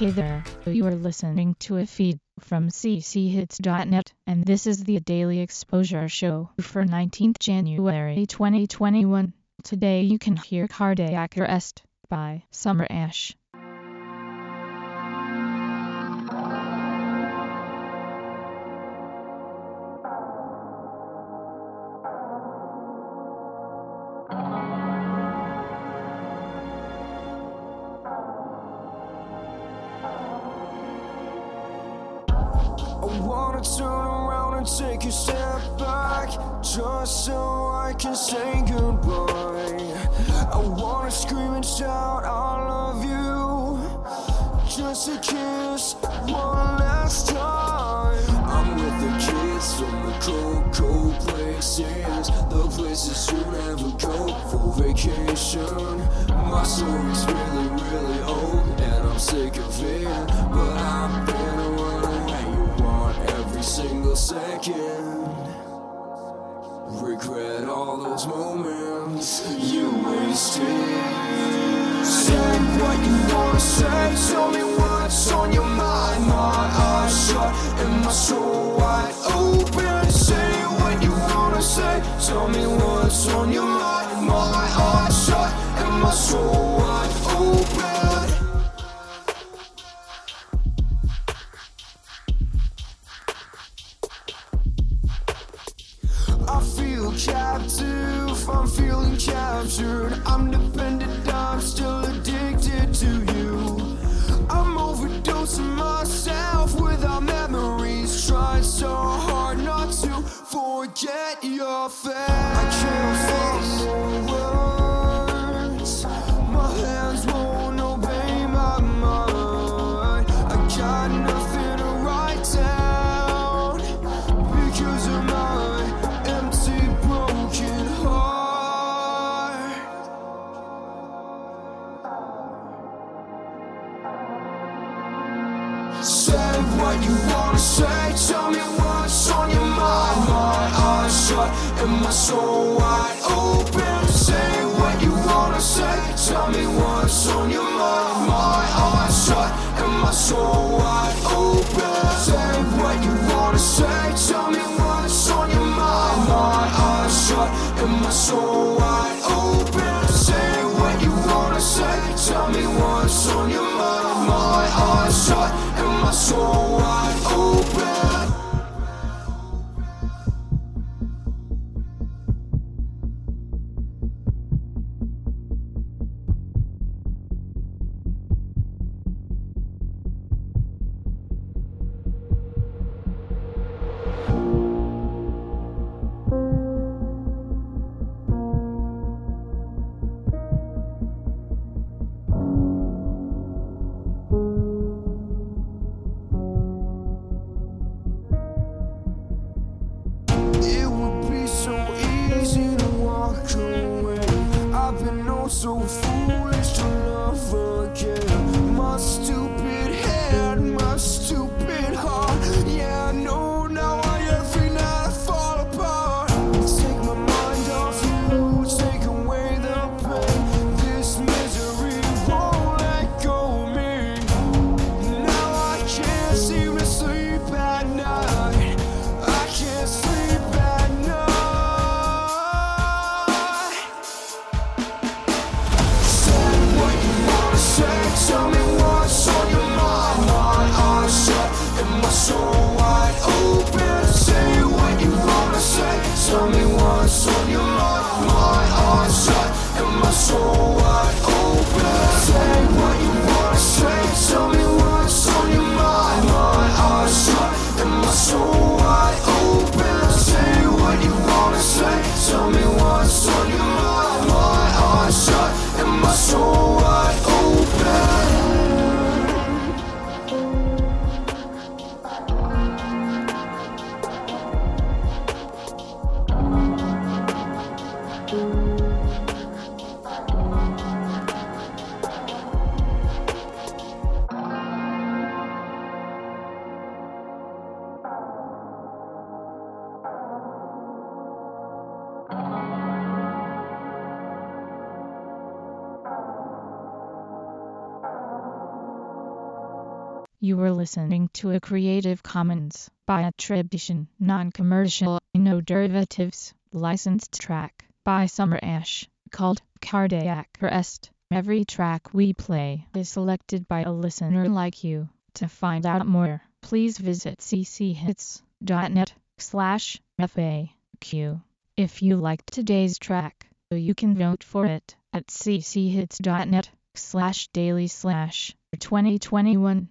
Hey there, you are listening to a feed from cchits.net, and this is the Daily Exposure Show for 19th January 2021. Today you can hear Cardiac Arrest by Summer Ash. I wanna turn around and take a step back Just so I can say goodbye. I wanna scream and shout I love you. Just a kiss one last time. I'm with the kids from the cold, cold places The places you never go for vacation. My story's really, really old And I'm sick of it second. Regret all those moments you wasted. Say what you wanna say Tell me what's on your mind. My eyes shut and my soul wide open. Say what you wanna say. Tell me what's on your mind. My eyes shut and my soul I feel captive, I'm feeling captured. I'm dependent, I'm still addicted to you. I'm overdosing myself with our memories. Trying so hard not to forget your face. Say, tell me what's on your mind. My eyes shut and my soul wide open. Say what you wanna say, tell me what's on your mind. My eyes shut and my soul wide open. Say what you wanna say, tell me what's on your mind. My eyes shut and my soul wide open. Say what you wanna say, tell me what's on your mind. My eyes shut and my soul at You were listening to a Creative Commons by attribution, non-commercial, no derivatives, licensed track by Summer Ash called Cardiac Arrest. Every track we play is selected by a listener like you. To find out more, please visit cchits.net slash FAQ. If you liked today's track, you can vote for it at cchits.net slash daily slash 2021